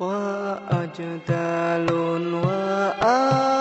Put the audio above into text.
وأجدال وأجدال